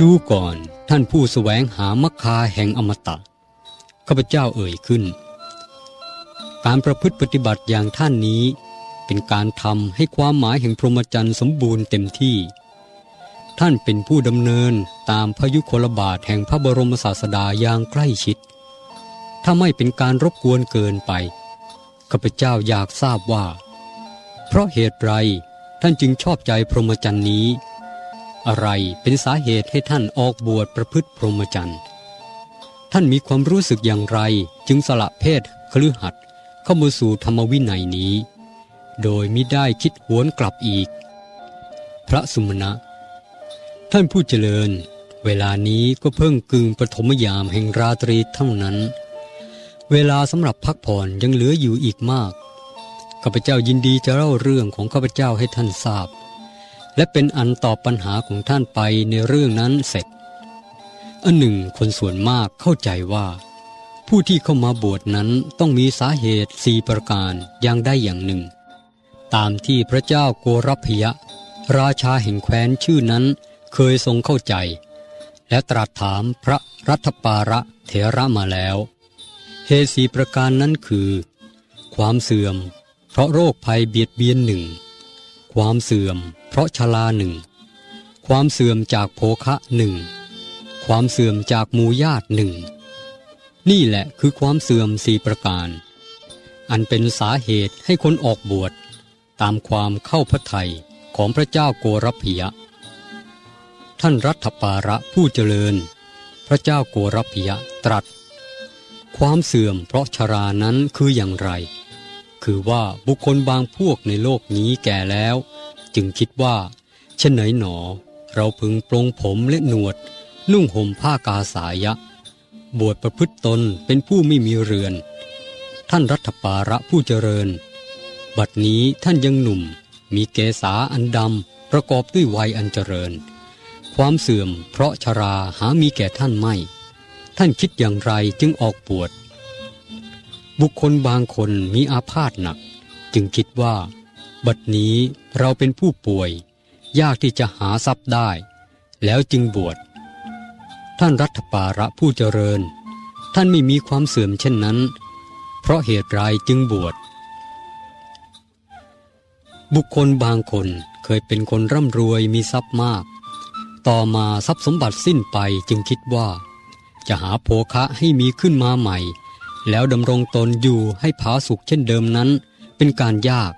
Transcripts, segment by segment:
ดูก่อนท่านผู้สแสวงหามคคาแห่งอมตะข้าพเจ้าเอ่ยขึ้น การประพฤติปฏิบัติอย่างท่านนี้เป็นการทำให้ความหมายแห่งพรหมจรรย์สมบูรณ์เต็มที่ ท่านเป็นผู้ดำเนินตามพยุคลบาทแห่งพระบรมศาสดาอย่างใกล้ชิด ถ้าไม่เป็นการรบกวนเกินไปข้าพเจ้าอยากทราบว่า เพราะเหตุไรท่านจึงชอบใจพรหมจรรย์นี้ อะไรเป็นสาเหตุให้ท่านออกบวชประพฤติพรหมจรรย์ ท่านมีความรู้สึกอย่างไรจึงสละเพศคลือหัดเข้ามาสู่ธรรมวินัยนี้ โดยมิได้คิดหวนกลับอีก พระสุมณะ ท่านผู้เจริญ เวลานี้ก็เพิ่งกึ่งปฐมยามแห่งราตรีเท่านั้น เวลาสำหรับพักผ่อนยังเหลืออยู่อีกมากข้าพเจ้ายินดีจะเล่าเรื่องของข้าพเจ้าให้ท่านทราบ และเป็นอันตอบปัญหาของท่านไปในเรื่องนั้นเสร็จ อันหนึ่งคนส่วนมากเข้าใจว่า ผู้ที่เข้ามาบวชนั้นต้องมีสาเหตุสี่ประการอย่างได้อย่างหนึ่ง ตามที่พระเจ้าโกรพยะ ราชาแห่งแคว้นชื่อนั้นเคยทรงเข้าใจ และตรัสถามพระรัฐปาระเถระมาแล้วเหตุสีประการนั้นคือ ความเสื่อม เพราะโรคภัยเบียดเบียนหนึ่ง ความเสื่อม เพราะชราหนึ่ง ความเสื่อมจากโภคะหนึ่ง ความเสื่อมจากมูญาติหนึ่ง นี่แหละคือความเสื่อมสี่ประการ อันเป็นสาเหตุให้คนออกบวช ตามความเข้าพระทัยของพระเจ้าโกรพยะ ท่านรัฐปาระผู้เจริญ พระเจ้าโกรพยะตรัส ความเสื่อมเพราะชรานั้นคืออย่างไร คือว่าบุคคลบางพวกในโลกนี้แก่แล้ว จึงคิดว่าเช่นไหนหนอ เราพึงปรงผมและหนวด นุ่งห่มผ้ากาสายะ บวชประพฤติตนเป็นผู้ไม่มีเรือน ท่านรัฐปาระผู้เจริญ บัดนี้ท่านยังหนุ่ม มีเกษาอันดำประกอบด้วยวัยอันเจริญ ความเสื่อมเพราะชราหามีแก่ท่านไม่ ท่านคิดอย่างไรจึงออกบวช บุคคลบางคนมีอาพาธหนัก จึงคิดว่า บัดนี้เราเป็นผู้ป่วย ยากที่จะหาทรัพย์ได้ แล้วจึงบวชท่านรัฐปาระผู้เจริญ ท่านไม่มีความเสื่อมเช่นนั้น เพราะเหตุไรจึงบวชบุคคลบางคนเคยเป็นคนร่ำรวยมีทรัพย์มาก ต่อมาทรัพย์สมบัติสิ้นไปจึงคิดว่า จะหาโภคะให้มีขึ้นมาใหม่ แล้วดำรงตนอยู่ให้ผาสุกเช่นเดิมนั้น เป็นการยาก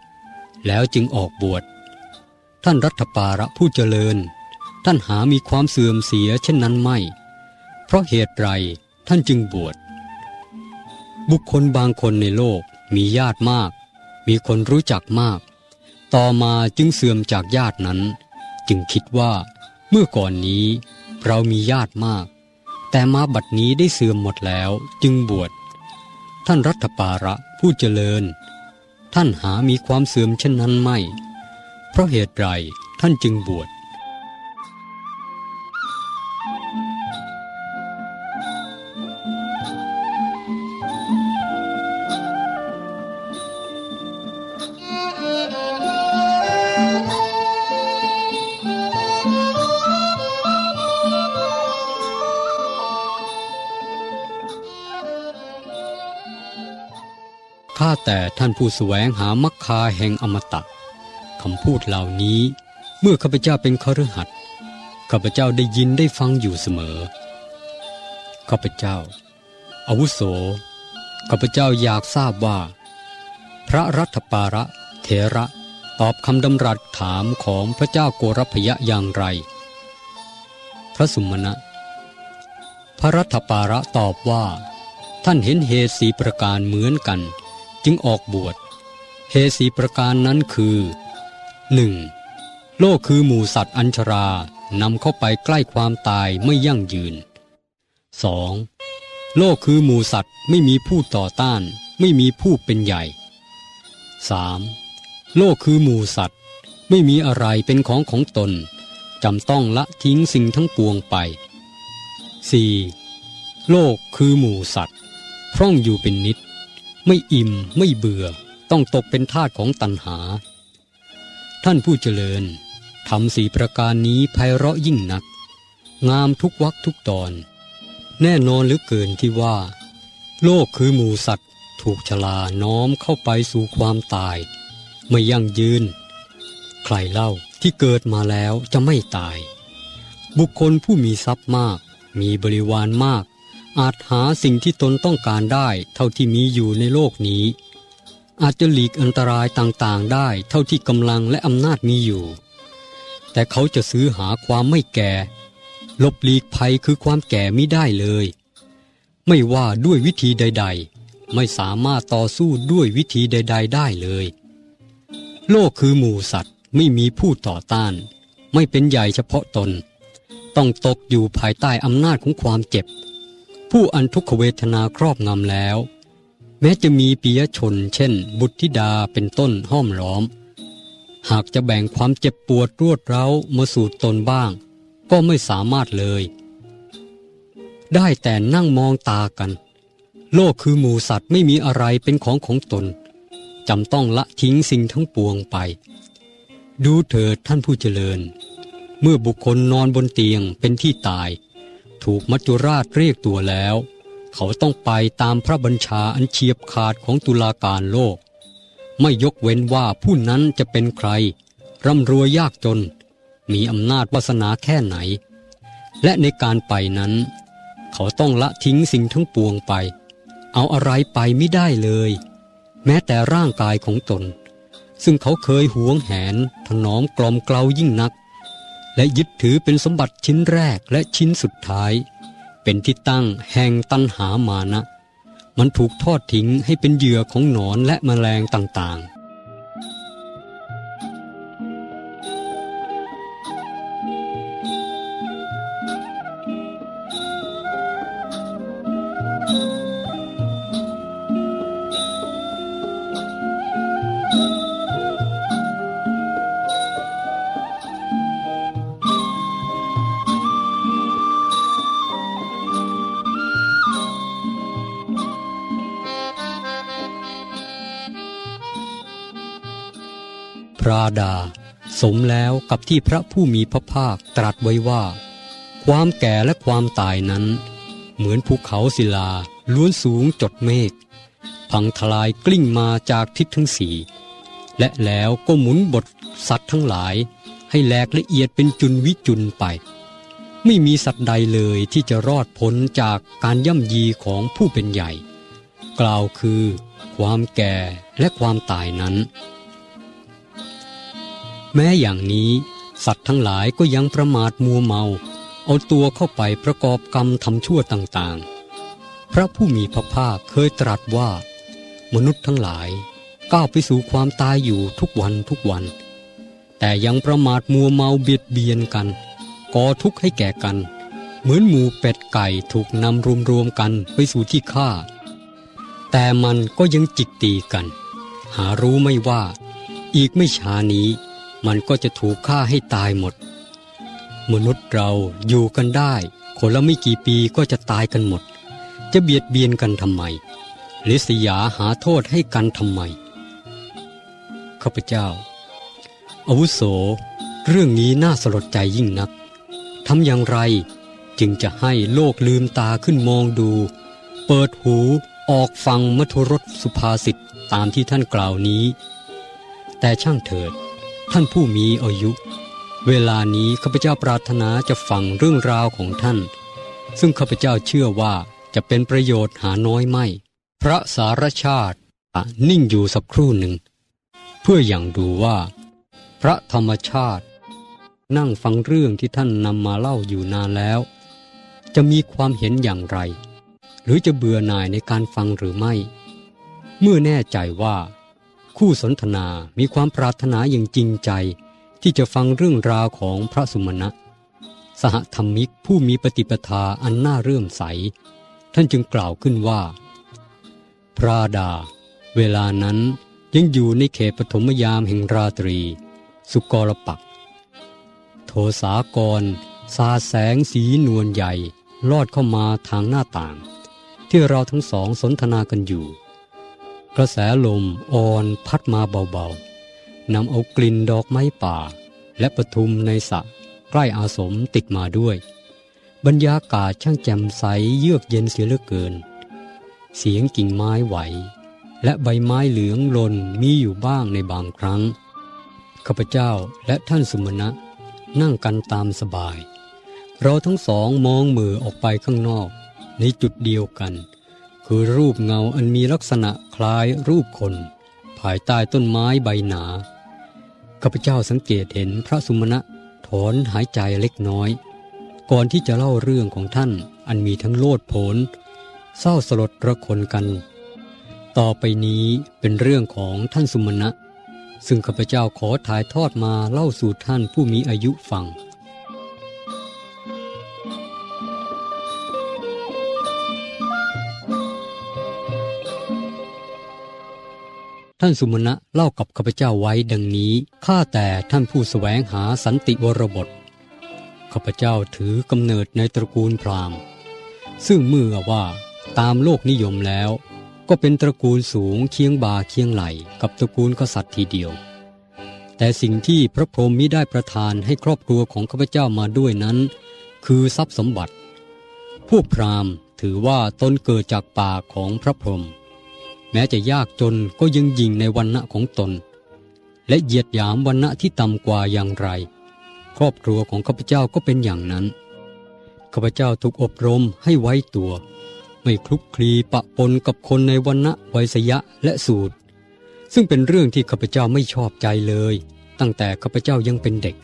แล้วจึงออกบวช ท่านรัฐปาระผู้เจริญ ท่านหามีความเสื่อมเสียเช่นนั้นไม่ เพราะเหตุไรท่านจึงบวช บุคคลบางคนในโลกมีญาติมาก มีคนรู้จักมาก ต่อมาจึงเสื่อมจากญาตินั้น จึงคิดว่า เมื่อก่อนนี้เรามีญาติมาก แต่มาบัดนี้ได้เสื่อมหมดแล้วจึงบวช ท่านรัฐปาระผู้เจริญ ท่านหามีความเสื่อมเช่นนั้นไม่ เพราะเหตุไรท่านจึงบวช ท่านผู้แสวงหามัคคาแห่งอมตะคำพูดเหล่านี้ เมื่อข้าพเจ้าเป็นคฤหัสถ์ข้าพเจ้าได้ยินได้ฟังอยู่เสมอข้าพเจ้าอาวุโสข้าพเจ้าอยากทราบว่า พระรัฐปาระเถระตอบคำดำรัสถามของพระเจ้าโกรพยะอย่างไร พระสุมณะพระรัฐปาระตอบว่า ท่านเห็นเหตุสีประการเหมือนกัน จึงออกบวชเหตุสีประการนั้นคือ 1. โลกคือหมูสัตว์อัญชรานำเข้าไปใกล้ความตายไม่ยั่งยืน 2. โลกคือหมูสัตว์ไม่มีผู้ต่อต้าน ไม่มีผู้เป็นใหญ่ 3. โลกคือหมูสัตว์ ไม่มีอะไรเป็นของของตนจำต้องละทิ้งสิ่งทั้งปวงไป 4. โลกคือหมูสัตว์ พร่องอยู่เป็นนิด ไม่อิ่มไม่เบื่อต้องตกเป็นทาสของตัณหา ท่านผู้เจริญทำสี่ประการนี้ไพเราะยิ่งนัก งามทุกวักทุกตอน แน่นอนหรือเกินที่ว่า โลกคือหมูสัตว์ ถูกชลาน้อมเข้าไปสู่ความตาย ไม่ยั่งยืน ใครเล่าที่เกิดมาแล้วจะไม่ตาย บุคคลผู้มีทรัพย์มาก มีบริวารมาก อาจหาสิ่งที่ตนต้องการได้เท่าที่มีอยู่ในโลกนี้ อาจจะหลีกอันตรายต่างๆได้เท่าที่กำลังและอำนาจมีอยู่ แต่เขาจะซื้อหาความไม่แก่ ลบหลีกภัยคือความแก่ไม่ได้เลย ไม่ว่าด้วยวิธีใด ๆ ไม่สามารถต่อสู้ด้วยวิธีใด ๆ ได้เลย โลกคือหมู่สัตว์ไม่มีผู้ต่อต้าน ไม่เป็นใหญ่เฉพาะตน ต้องตกอยู่ภายใต้อำนาจของความเจ็บ ผู้อันทุกขเวทนาครอบงำแล้ว แม้จะมีปียชน เช่น บุตรธิดาเป็นต้นห้อมล้อม หากจะแบ่งความเจ็บปวดรวดเร้ามาสู่ตนบ้าง ก็ไม่สามารถเลย ได้แต่นั่งมองตากัน โลกคือหมูสัตว์ไม่มีอะไรเป็นของของตนจำต้องละทิ้งสิ่งทั้งปวงไป ดูเถิดท่านผู้เจริญ เมื่อบุคคลนอนบนเตียงเป็นที่ตาย ถูกมัจจุราชเรียกตัวแล้ว เขาต้องไปตามพระบัญชาอันเฉียบขาดของตุลาการโลก ไม่ยกเว้นว่าผู้นั้นจะเป็นใคร ร่ำรวยยากจน มีอำนาจวาสนาแค่ไหน และในการไปนั้น เขาต้องละทิ้งสิ่งทั้งปวงไป เอาอะไรไปไม่ได้เลย แม้แต่ร่างกายของตน ซึ่งเขาเคยหวงแหนถนอมกลอมเกลายิ่งนัก และยึดถือเป็นสมบัติชิ้นแรกและชิ้นสุดท้าย เป็นที่ตั้งแห่งตันหามานะ มันถูกทอดทิ้งให้เป็นเหยื่อของหนอนและแมลงต่างๆ ดา สมแล้วกับที่พระผู้มีพระภาคตรัสไว้ว่า ความแก่และความตายนั้น เหมือนภูเขาศิลาล้วนสูงจดเมฆพังทลายกลิ้งมาจากทิศทั้งสี่และแล้วก็หมุนบทสัตว์ทั้งหลาย ให้แหลกละเอียดเป็นจุนวิจุนไป ไม่มีสัตว์ใดเลยที่จะรอดพ้นจากการย่ำยีของผู้เป็นใหญ่ กล่าวคือ ความแก่และความตายนั้น แม้อย่างนี้ สัตว์ทั้งหลายก็ยังประมาทมัวเมา เอาตัวเข้าไปประกอบกรรมทำชั่วต่างๆ พระผู้มีพระภาคเคยตรัสว่า มนุษย์ทั้งหลายก้าวไปสู่ความตายอยู่ทุกวันทุกวัน แต่ยังประมาทมัวเมาเบียดเบียนกันก่อทุกข์ให้แก่กัน เหมือนหมูเป็ดไก่ถูกนำรวมรวมกันไปสู่ที่ฆ่า แต่มันก็ยังจิกตีกัน หารู้ไม่ว่า อีกไม่ช้านี้ มันก็จะถูกฆ่าให้ตายหมด มนุษย์เราอยู่กันได้ คนละไม่กี่ปีก็จะตายกันหมด จะเบียดเบียนกันทำไมลิษยาหาโทษให้กันทำไมข้าพเจ้า อาวุโส เรื่องนี้น่าสลดใจยิ่งนักทำอย่างไรจึงจะให้โลกลืมตาขึ้นมองดู เปิดหูออกฟังมัทรสสุภาษิตตามที่ท่านกล่าวนี้ แต่ช่างเถิด ท่านผู้มีอายุ เวลานี้ข้าพเจ้าปรารถนาจะฟังเรื่องราวของท่าน ซึ่งข้าพเจ้าเชื่อว่าจะเป็นประโยชน์หาน้อยไม่ พระสารชาตินิ่งอยู่สักครู่หนึ่ง เพื่ออย่างดูว่า พระธรรมชาติ นั่งฟังเรื่องที่ท่านนำมาเล่าอยู่นานแล้ว จะมีความเห็นอย่างไร หรือจะเบื่อหน่ายในการฟังหรือไม่ เมื่อแน่ใจว่า คู่สนทนามีความปรารถนาอย่างจริงใจ ที่จะฟังเรื่องราวของพระสุมาณะ สหธรรมิกผู้มีปฏิปทาอันน่าเรื่มใส ท่านจึงกล่าวขึ้นว่า พระดา เวลานั้นยังอยู่ในเขตปฐมยามแห่งราตรี สุกรปัก โทสากรสาแสงสีนวลใหญ่ลอดเข้ามาทางหน้าต่าง ที่เราทั้งสองสนทนากันอยู่ กระแสลมอ่อนพัดมาเบาๆนำเอากลิ่นดอกไม้ป่า และปทุมในสระใกล้อาสมติดมาด้วย บรรยากาศช่างแจ่มใสเยือกเย็นเสียเหลือเกิน เสียงกิ่งไม้ไหว และใบไม้เหลืองล่นมีอยู่บ้างในบางครั้งข้าพเจ้าและท่านสุมาณะนั่งกันตามสบาย เราทั้งสองมองมือออกไปข้างนอกในจุดเดียวกัน คือรูปเงาอันมีลักษณะคล้ายรูปคน ภายใต้ต้นไม้ใบหนาข้าพเจ้าสังเกตเห็นพระสุมาณะถอนหายใจเล็กน้อย ก่อนที่จะเล่าเรื่องของท่านอันมีทั้งโลดโผนเศร้าสลดระคนกัน ต่อไปนี้เป็นเรื่องของท่านสุมาณะซึ่งข้าพเจ้าขอถ่ายทอดมาเล่าสู่ท่านผู้มีอายุฟัง ท่านสุมาณะเล่ากับข้าพเจ้าไว้ดังนี้ข้าแต่ท่านผู้สแสวงหาสันติวรบทข้าพเจ้าถือกำเนิดในตระกูลพราหมณ์ ซึ่งเมื่อว่าตามโลกนิยมแล้ว ก็เป็นตระกูลสูงเคียงบ่าเคียงไหลกับตระกูลกษัตริย์ทีเดียว แต่สิ่งที่พระพรหมมิได้ประทานให้ครอบครัวของข้าพเจ้ามาด้วยนั้น คือทรัพย์สมบัติ พวกพราหมณ์ถือว่าตนเกิดจากป่าของพระพรหม แม้จะยากจนก็ยังยิงในวันณะของตน และเหยียดหยามวันณะที่ต่ำกว่าอย่างไร ครอบครัวของข้าพเจ้าก็เป็นอย่างนั้นข้าพเจ้าถูกอบรมให้ไว้ตัว ไม่คลุกคลีปะปนกับคนในวันณะไวยสยะและสูตร ซึ่งเป็นเรื่องที่ข้าพเจ้าไม่ชอบใจเลย ตั้งแต่ข้าพเจ้ายังเป็นเด็ก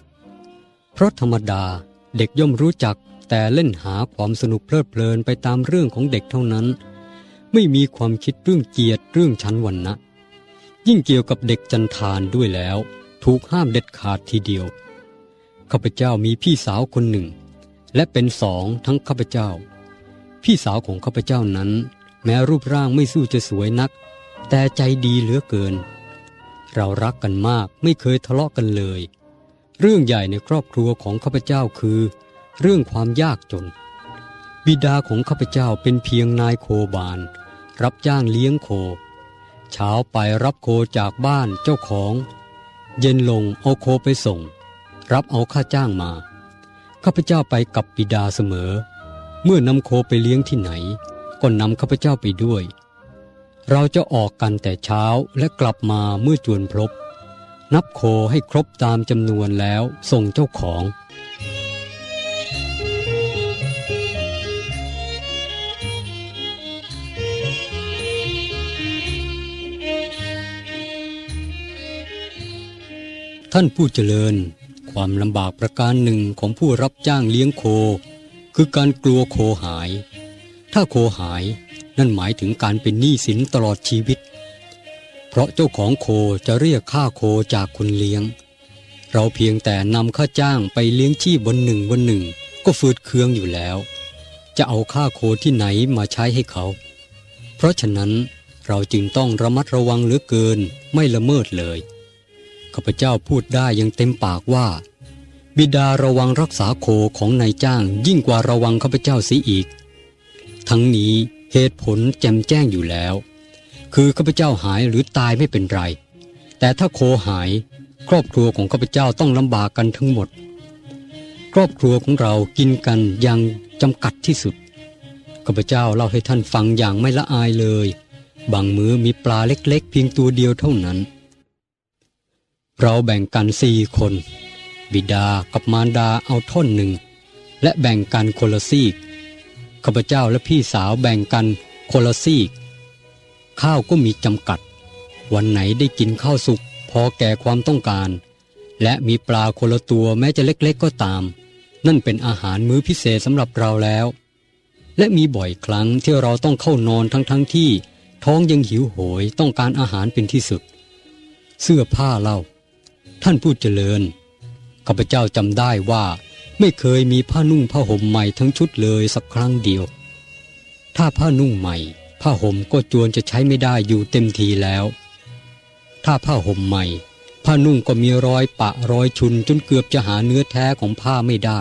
เพราะธรรมดาเด็กย่อมรู้จักแต่เล่นหาความสนุกเพลิดเพลินไปตามเรื่องของเด็กเท่านั้น ไม่มีความคิดเรื่องเกียรติเรื่องชั้นวันนะยิ่งเกี่ยวกับเด็กจันทานด้วยแล้ว ถูกห้ามเด็ดขาดทีเดียวข้าพเจ้ามีพี่สาวคนหนึ่ง และเป็นสองทั้งข้าพเจ้า พี่สาวของข้าพเจ้านั้น แม้รูปร่างไม่สู้จะสวยนัก แต่ใจดีเหลือเกิน เรารักกันมากไม่เคยทะเลาะกันเลย เรื่องใหญ่ในครอบครัวของข้าพเจ้าคือ เรื่องความยากจน บิดาของข้าพเจ้าเป็นเพียงนายโคบาน รับจ้างเลี้ยงโค เช้าไปรับโคจากบ้านเจ้าของ เย็นลงเอาโคไปส่ง รับเอาค่าจ้างมาข้าพเจ้าไปกับบิดาเสมอ เมื่อนำโคไปเลี้ยงที่ไหน ก็นำข้าพเจ้าไปด้วย เราจะออกกันแต่เช้าและกลับมาเมื่อจวนพลบ นับโคให้ครบตามจำนวนแล้วส่งเจ้าของ ท่านผู้เจริญ ความลำบากประการหนึ่งของผู้รับจ้างเลี้ยงโค คือการกลัวโคหาย ถ้าโคหายนั่นหมายถึงการเป็นหนี้สินตลอดชีวิต เพราะเจ้าของโคจะเรียกค่าโคจากคนเลี้ยง เราเพียงแต่นำค่าจ้างไปเลี้ยงชีพวันหนึ่งวันหนึ่ง ก็ฟืดเคืองอยู่แล้ว จะเอาค่าโคที่ไหนมาใช้ให้เขา เพราะฉะนั้นเราจึงต้องระมัดระวังเหลือเกินไม่ละเมิดเลย ข้าพเจ้าพูดได้ยังเต็มปากว่า บิดาระวังรักษาโคของนายจ้างยิ่งกว่าระวังข้าพเจ้าเสียอีก ทั้งนี้เหตุผลแจ่มแจ้งอยู่แล้ว คือข้าพเจ้าหายหรือตายไม่เป็นไร แต่ถ้าโคหาย ครอบครัวของข้าพเจ้าต้องลำบากกันทั้งหมด ครอบครัวของเรากินกันอย่างจำกัดที่สุดข้าพเจ้าเล่าให้ท่านฟังอย่างไม่ละอายเลย บางมื้อมีปลาเล็กๆ เพียงตัวเดียวเท่านั้น เราแบ่งกันสี่คน บิดากับมารดาเอาท่อนหนึ่ง และแบ่งกันคนละซีกข้าพเจ้าและพี่สาวแบ่งกันคนละซีก ข้าวก็มีจำกัด วันไหนได้กินข้าวสุกพอแก่ความต้องการ และมีปลาคนละตัวแม้จะเล็กๆก็ตาม นั่นเป็นอาหารมื้อพิเศษสำหรับเราแล้ว และมีบ่อยครั้งที่เราต้องเข้านอนทั้งๆทที่ ท้องยังหิวโหยต้องการอาหารเป็นที่สุด เสื้อผ้าเล่า ท่านผู้เจริญข้าพเจ้าจำได้ว่าไม่เคยมีผ้านุ่งผ้าห่มใหม่ทั้งชุดเลยสักครั้งเดียว ถ้าผ้านุ่งใหม่ ผ้าห่มก็จวนจะใช้ไม่ได้อยู่เต็มทีแล้ว ถ้าผ้าห่มใหม่ ผ้านุ่งก็มีรอยปะรอยชุนจนเกือบจะหาเนื้อแท้ของผ้าไม่ได้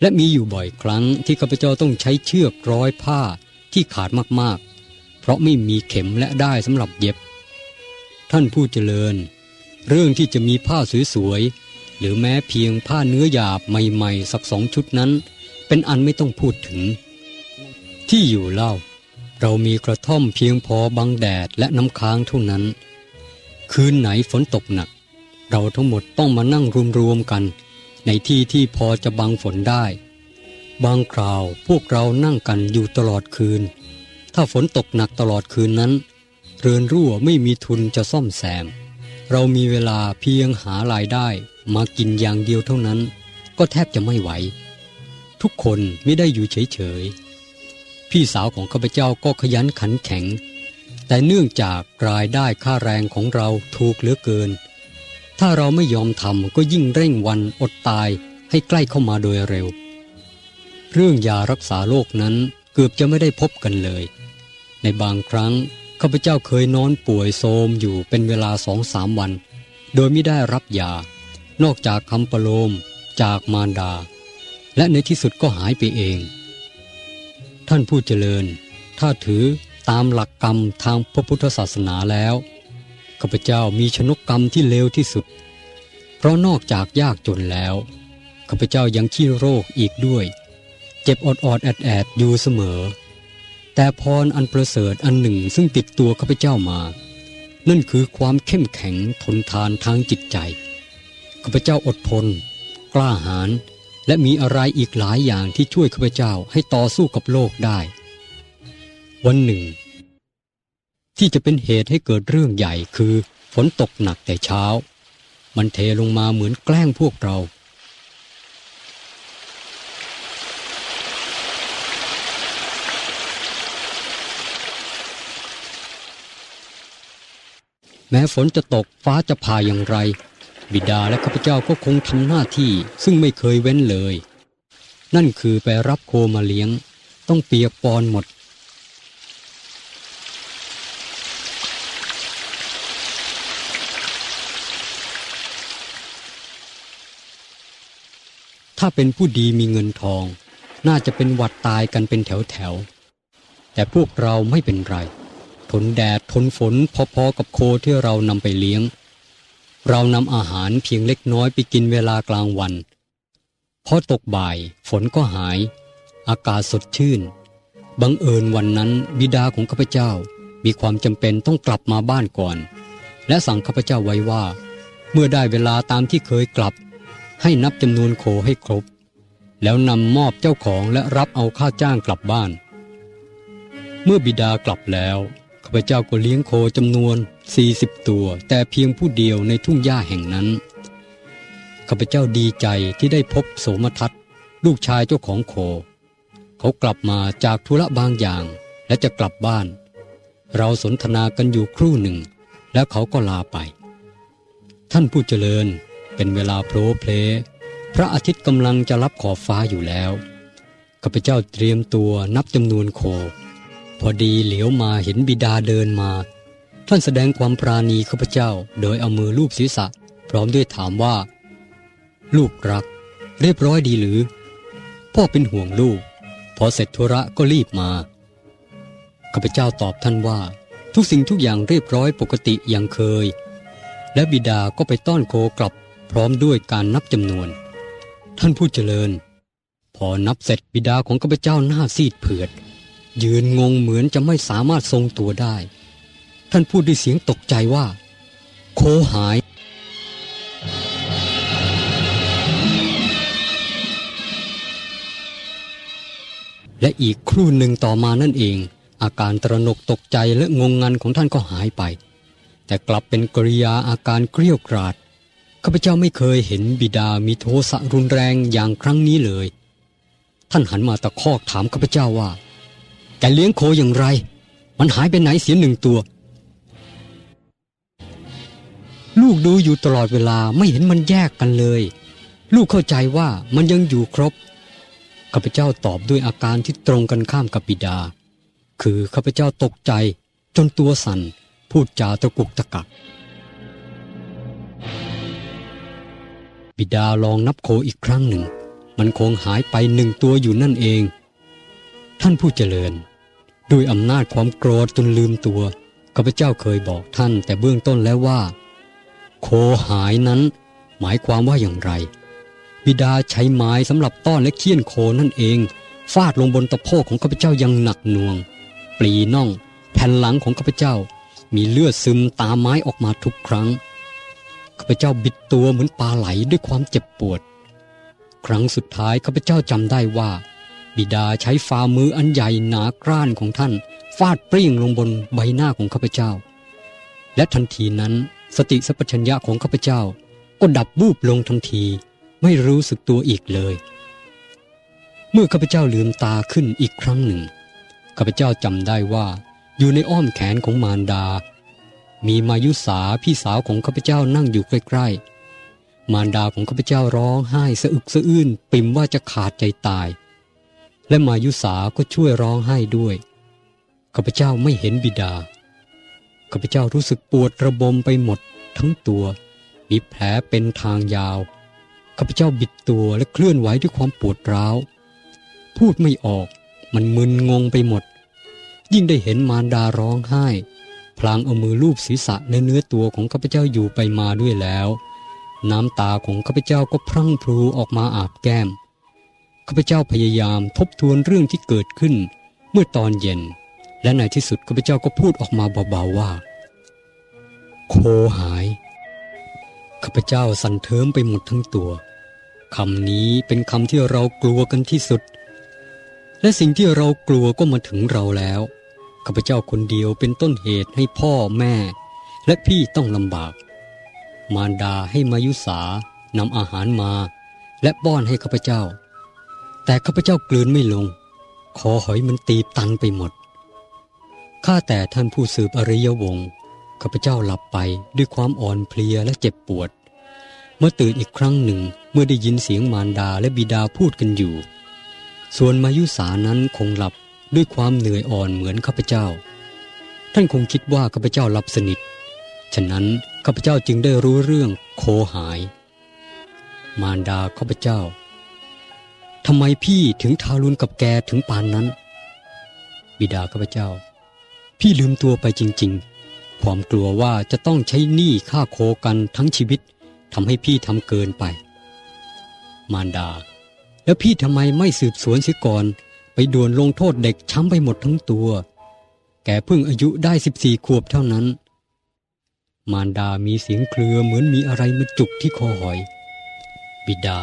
และมีอยู่บ่อยครั้งที่ข้าพเจ้าต้องใช้เชือกร้อยผ้าที่ขาดมากๆ เพราะไม่มีเข็มและได้สำหรับเย็บ ท่านผู้เจริญ เรื่องที่จะมีผ้าสวยๆ หรือแม้เพียงผ้าเนื้อหยาบใหม่ๆ สักสองชุดนั้น เป็นอันไม่ต้องพูดถึง ที่อยู่เล่า เรามีกระท่อมเพียงพอบังแดดและน้ำค้างเท่านั้น คืนไหนฝนตกหนัก เราทั้งหมดต้องมานั่งรวมๆกัน ในที่ที่พอจะบังฝนได้ บางคราวพวกเรานั่งกันอยู่ตลอดคืน ถ้าฝนตกหนักตลอดคืนนั้น เรือนรั่วไม่มีทุนจะซ่อมแซม เรามีเวลาเพียงหารายได้มากินอย่างเดียวเท่านั้น ก็แทบจะไม่ไหว ทุกคนไม่ได้อยู่เฉยๆ พี่สาวของข้าพเจ้าก็ขยันขันแข็ง แต่เนื่องจากรายได้ค่าแรงของเราถูกเหลือเกิน ถ้าเราไม่ยอมทำก็ยิ่งเร่งวันอดตายให้ใกล้เข้ามาโดยเร็ว เรื่องยารักษาโรคนั้นเกือบจะไม่ได้พบกันเลย ในบางครั้ง ข้าพเจ้าเคยนอนป่วยโทรมอยู่เป็นเวลาสองสามวัน โดยไม่ได้รับยา นอกจากคำประโลมจากมารดา และในที่สุดก็หายไปเอง ท่านผู้เจริญ ถ้าถือตามหลักกรรมทางพระพุทธศาสนาแล้วข้าพเจ้ามีชนกกรรมที่เลวที่สุด เพราะนอกจากยากจนแล้วข้าพเจ้ายังขี้โรคอีกด้วย เจ็บออดออดแอดแอดอยู่เสมอ แต่พรอันประเสริฐอันหนึ่งซึ่งติดตัวข้าพเจ้ามา นั่นคือความเข้มแข็งทนทานทางจิตใจข้าพเจ้าอดทน กล้าหาญและมีอะไรอีกหลายอย่างที่ช่วยข้าพเจ้าให้ต่อสู้กับโลกได้ วันหนึ่ง ที่จะเป็นเหตุให้เกิดเรื่องใหญ่คือฝนตกหนักแต่เช้า มันเทลงมาเหมือนแกล้งพวกเรา แม้ฝนจะตกฟ้าจะผ่าอย่างไร บิดาและข้าพเจ้าก็คงทำหน้าที่ซึ่งไม่เคยเว้นเลย นั่นคือไปรับโคมาเลี้ยง ต้องเปียกปอนหมดถ้าเป็นผู้ดีมีเงินทอง น่าจะเป็นหวัดตายกันเป็นแถวแถว แต่พวกเราไม่เป็นไร ทนแดดทนฝนพอๆกับโคที่เรานำไปเลี้ยง เรานำอาหารเพียงเล็กน้อยไปกินเวลากลางวันพอตกบ่ายฝนก็หาย อากาศสดชื่น บังเอิญวันนั้นบิดาของข้าพเจ้ามีความจำเป็นต้องกลับมาบ้านก่อน และสั่งข้าพเจ้าไว้ว่า เมื่อได้เวลาตามที่เคยกลับ ให้นับจำนวนโคให้ครบ แล้วนำมอบเจ้าของและรับเอาค่าจ้างกลับบ้าน เมื่อบิดากลับแล้ว ข้าพเจ้าก็เลี้ยงโคจำนวน 40 ตัว แต่เพียงผู้เดียวในทุ่งหญ้าแห่งนั้นข้าพเจ้าดีใจที่ได้พบโสมทัศน์ลูกชายเจ้าของโค เขากลับมาจากธุระบางอย่าง และจะกลับบ้าน เราสนทนากันอยู่ครู่หนึ่ง แล้วเขาก็ลาไป ท่านผู้เจริญเป็นเวลาโพลเพลพระอาทิตย์กำลังจะรับขอบฟ้าอยู่แล้วข้าพเจ้าเตรียมตัวนับจำนวนโค พอดีเหลียวมาเห็นบิดาเดินมา ท่านแสดงความปราณีข้าพเจ้า โดยเอามือลูบศีรษะ พร้อมด้วยถามว่า ลูกรัก เรียบร้อยดีหรือ พ่อเป็นห่วงลูก พอเสร็จธุระก็รีบมาข้าพเจ้าตอบท่านว่า ทุกสิ่งทุกอย่างเรียบร้อยปกติอย่างเคย และบิดาก็ไปต้อนโคกลับ พร้อมด้วยการนับจำนวน ท่านผู้เจริญ พอนับเสร็จบิดาของข้าพเจ้าหน้าซีดเผือด ยืนงงเหมือนจะไม่สามารถทรงตัวได้ ท่านพูดด้วยเสียงตกใจว่า โคหาย และอีกครู่หนึ่งต่อมานั่นเอง อาการตระหนกตกใจและงงงันของท่านก็หายไป แต่กลับเป็นกริยาอาการเกลี้ยวกราดข้าพเจ้าไม่เคยเห็นบิดามีโทสะรุนแรงอย่างครั้งนี้เลย ท่านหันมาตะคอกถามข้าพเจ้าว่า แกเลี้ยงโคอย่างไร มันหายไปไหนเสียหนึ่งตัว ลูกดูอยู่ตลอดเวลาไม่เห็นมันแยกกันเลย ลูกเข้าใจว่ามันยังอยู่ครบข้าพเจ้าตอบด้วยอาการที่ตรงกันข้ามกับบิดา คือข้าพเจ้าตกใจจนตัวสั่นพูดจาตะกุกตะกักบิดาลองนับโคอีกครั้งหนึ่ง มันคงหายไปหนึ่งตัวอยู่นั่นเอง ท่านผู้เจริญ ด้วยอำนาจความโกรธจนลืมตัวข้าพเจ้าเคยบอกท่านแต่เบื้องต้นแล้วว่า โคหายนั้น หมายความว่าอย่างไร บิดาใช้ไม้สำหรับต้อนและเคี่ยนโคนั่นเองฟาดลงบนตะโพกของข้าพเจ้ายังหนักหน่วง ปลีน่อง แผ่นหลังของข้าพเจ้า มีเลือดซึมตามไม้ออกมาทุกครั้งข้าพเจ้าบิดตัวเหมือนปลาไหลด้วยความเจ็บปวด ครั้งสุดท้ายข้าพเจ้าจำได้ว่า บิดาใช้ฝ่ามืออันใหญ่หนากร้านของท่าน ฟาดปรี้งลงบนใบหน้าของข้าพเจ้า และทันทีนั้นสติสัพพัญญะของข้าพเจ้า ก็ดับบูบลงทันทีไม่รู้สึกตัวอีกเลย เมื่อข้าพเจ้าลืมตาขึ้นอีกครั้งหนึ่งข้าพเจ้าจำได้ว่าอยู่ในอ้อมแขนของมารดา มีมายุสาพี่สาวของข้าพเจ้านั่งอยู่ใกล้ๆ มารดาของข้าพเจ้าร้องไห้สะอึกสะอื้นปิ่มว่าจะขาดใจตาย และมายุสาก็ช่วยร้องไห้ด้วยข้าพเจ้าไม่เห็นบิดาข้าพเจ้ารู้สึกปวดระบมไปหมดทั้งตัว มีแผลเป็นทางยาวข้าพเจ้าบิดตัวและเคลื่อนไหวด้วยความปวดร้าว พูดไม่ออก มันมึนงงไปหมด ยิ่งได้เห็นมารดาร้องไห้ พลางเอามือลูบศีรษะและเนื้อตัวของข้าพเจ้าอยู่ไปมาด้วยแล้ว น้ำตาของข้าพเจ้าก็พรั่งพรูออกมาอาบแก้ม ข้าพเจ้าพยายามทบทวนเรื่องที่เกิดขึ้น เมื่อตอนเย็น และในที่สุดข้าพเจ้าก็พูดออกมาเบาๆว่า โคหายข้าพเจ้าสั่นเทิมไปหมดทั้งตัวคำนี้เป็นคำที่เรากลัวกันที่สุด และสิ่งที่เรากลัวก็มาถึงเราแล้วข้าพเจ้าคนเดียวเป็นต้นเหตุให้พ่อแม่ และพี่ต้องลำบาก มารดาให้มายุสานำอาหารมา และป้อนให้ข้าพเจ้า แต่ข้าพเจ้ากลืนไม่ลง ขอหอยมันตีบตันไปหมด ข้าแต่ท่านผู้สืบอริยวงศ์ข้าพเจ้าหลับไปด้วยความอ่อนเพลียและเจ็บปวด เมื่อตื่นอีกครั้งหนึ่งเมื่อได้ยินเสียงมารดาและบิดาพูดกันอยู่ ส่วนมายุสานั้นคงหลับด้วยความเหนื่อยอ่อนเหมือนข้าพเจ้า ท่านคงคิดว่าข้าพเจ้าหลับสนิท ฉะนั้นข้าพเจ้าจึงได้รู้เรื่องโคหาย มารดาข้าพเจ้า ทำไมพี่ถึงทารุณกับแกถึงปานนั้น บิดาข้าพเจ้า พี่ลืมตัวไปจริง ๆ ความกลัวว่าจะต้องใช้หนี้ค่าโคกันทั้งชีวิตทำให้พี่ทำเกินไป มารดา แล้วพี่ทำไมไม่สืบสวนเสียก่อน ไปด่วนลงโทษเด็กช้ำไปหมดทั้งตัว แกเพิ่งอายุได้สิบสี่ขวบเท่านั้น มารดามีเสียงเครือเหมือนมีอะไรมาจุกที่คอหอย บิดา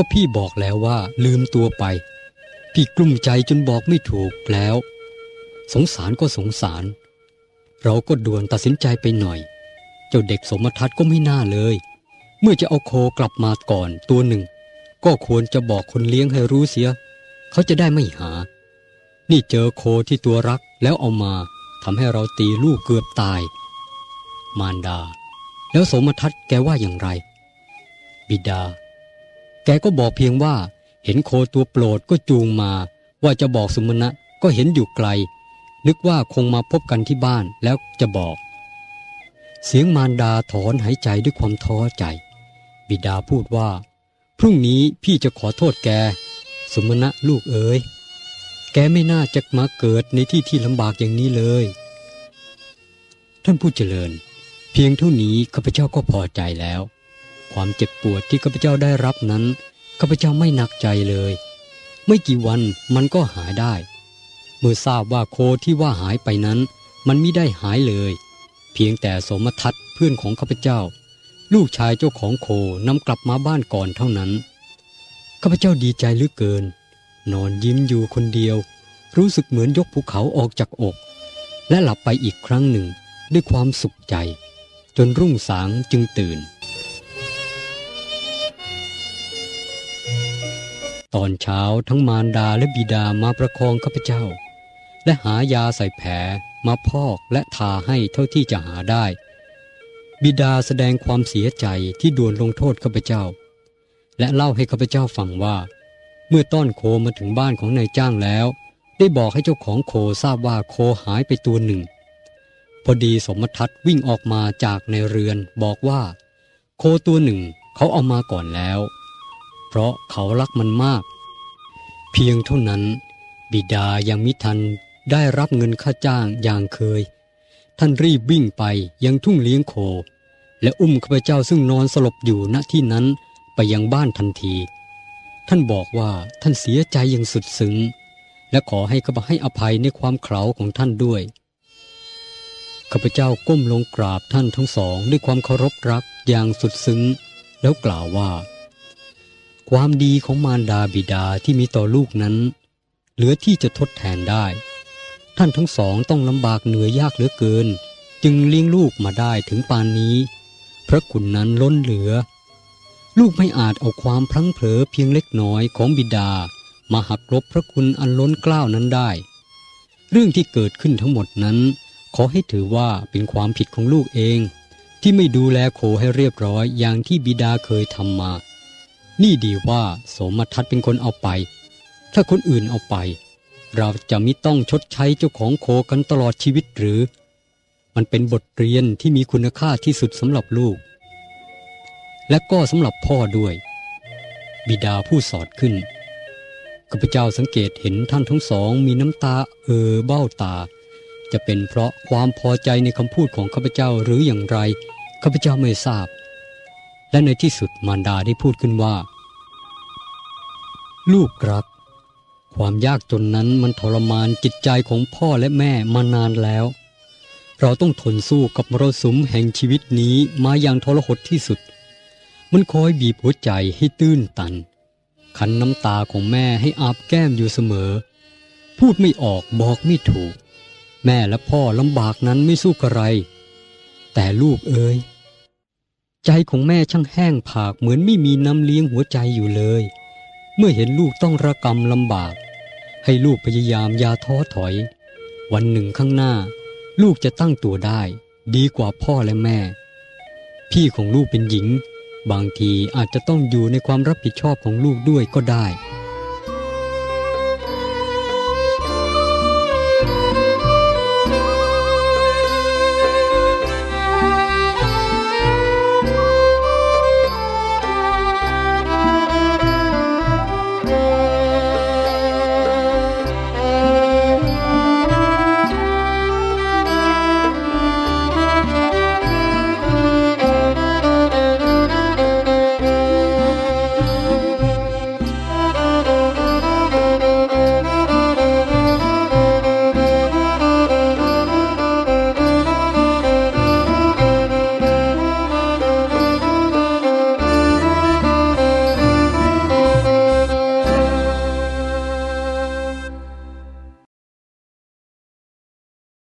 ก็พี่บอกแล้วว่าลืมตัวไป พี่กลุ้มใจจนบอกไม่ถูกแล้ว สงสารก็สงสาร เราก็ด่วนตัดสินใจไปหน่อย เจ้าเด็กสมทัศน์ก็ไม่น่าเลย เมื่อจะเอาโคกลับมาก่อนตัวหนึ่ง ก็ควรจะบอกคนเลี้ยงให้รู้เสีย เขาจะได้ไม่หา นี่เจอโคที่ตัวรักแล้วเอามาทำให้เราตีลูกเกือบตาย มารดา แล้วสมทัศน์แกว่าอย่างไร บิดา แกก็บอกเพียงว่า เห็นโคตัวโปรดก็จูงมา ว่าจะบอกสุมณะก็เห็นอยู่ไกล นึกว่าคงมาพบกันที่บ้านแล้วจะบอก เสียงมารดาถอนหายใจด้วยความท้อใจ บิดาพูดว่า พรุ่งนี้พี่จะขอโทษแก สุมณะลูกเอ๋ยแกไม่น่าจะมาเกิดในที่ที่ลำบากอย่างนี้เลย ท่านผู้เจริญ เพียงเท่านี้ข้าพเจ้าก็พอใจแล้ว ความเจ็บปวดที่ข้าพเจ้าได้รับนั้นข้าพเจ้าไม่หนักใจเลย ไม่กี่วันมันก็หายได้ เมื่อทราบว่าโคที่ว่าหายไปนั้น มันไม่ได้หายเลย เพียงแต่สมทัศเพื่อนของข้าพเจ้า ลูกชายเจ้าของโคนำกลับมาบ้านก่อนเท่านั้นข้าพเจ้าดีใจเหลือเกิน นอนยิ้มอยู่คนเดียว รู้สึกเหมือนยกภูเขาออกจากอก และหลับไปอีกครั้งหนึ่งด้วยความสุขใจ จนรุ่งสางจึงตื่น ตอนเช้าทั้งมารดาและบิดามาประคองข้าพเจ้า และหายาใส่แผลมาพอกและทาให้เท่าที่จะหาได้ บิดาแสดงความเสียใจที่ด่วนลงโทษข้าพเจ้า และเล่าให้ข้าพเจ้าฟังว่า เมื่อต้อนโคมาถึงบ้านของนายจ้างแล้ว ได้บอกให้เจ้าของโคทราบว่าโคหายไปตัวหนึ่ง พอดีสมทัศน์วิ่งออกมาจากในเรือนบอกว่า โคตัวหนึ่งเขาเอามาก่อนแล้ว เพราะเขารักมันมาก เพียงเท่านั้น บิดายังมิทันได้รับเงินค่าจ้างอย่างเคย ท่านรีบวิ่งไปยังทุ่งเลี้ยงโค และอุ้มข้าพเจ้าซึ่งนอนสลบอยู่ณที่นั้นไปยังบ้านทันที ท่านบอกว่าท่านเสียใจอย่างสุดซึ้ง และขอให้กระให้อภัยในความเขลาของท่านด้วยข้าพเจ้าก้มลงกราบท่านทั้งสองด้วยความเคารพรักอย่างสุดซึ้ง แล้วกล่าวว่า ความดีของมารดาบิดาที่มีต่อลูกนั้น เหลือที่จะทดแทนได้ ท่านทั้งสองต้องลำบากเหนื่อยยากเหลือเกิน จึงเลี้ยงลูกมาได้ถึงปานนี้ พระคุณนั้นล้นเหลือ ลูกไม่อาจเอาความพลั้งเผลอเพียงเล็กน้อยของบิดา มาหักลบพระคุณอันล้นเกล้านั้นได้ เรื่องที่เกิดขึ้นทั้งหมดนั้น ขอให้ถือว่าเป็นความผิดของลูกเอง ที่ไม่ดูแลโคให้เรียบร้อยอย่างที่บิดาเคยทำมา นี่ดีว่าโสมทัศเป็นคนเอาไป ถ้าคนอื่นเอาไป เราจะมิต้องชดใช้เจ้าของโคกันตลอดชีวิตหรือ มันเป็นบทเรียนที่มีคุณค่าที่สุดสำหรับลูก และก็สำหรับพ่อด้วย บิดาผู้สอดขึ้นข้าพเจ้าสังเกตเห็นท่านทั้งสองมีน้ำตาเออเบ้าตา จะเป็นเพราะความพอใจในคำพูดของข้าพเจ้าหรืออย่างไรข้าพเจ้าไม่ทราบ และในที่สุดมารดาได้พูดขึ้นว่า ลูกครับความยากจนนั้นมันทรมานจิตใจของพ่อและแม่มานานแล้ว เราต้องทนสู้กับมรสุมแห่งชีวิตนี้มาอย่างทรหดที่สุด มันคอยบีบหัวใจให้ตื้นตัน ขันน้ำตาของแม่ให้อาบแก้มอยู่เสมอ พูดไม่ออกบอกไม่ถูก แม่และพ่อลำบากนั้นไม่สู้กระไร แต่ลูกเอ๋ย ใจของแม่ช่างแห้งผากเหมือนไม่มีน้ำเลี้ยงหัวใจอยู่เลย เมื่อเห็นลูกต้องระกำลำบาก ให้ลูกพยายามอย่าท้อถอย วันหนึ่งข้างหน้า ลูกจะตั้งตัวได้ ดีกว่าพ่อและแม่ พี่ของลูกเป็นหญิง บางทีอาจจะต้องอยู่ในความรับผิดชอบของลูกด้วยก็ได้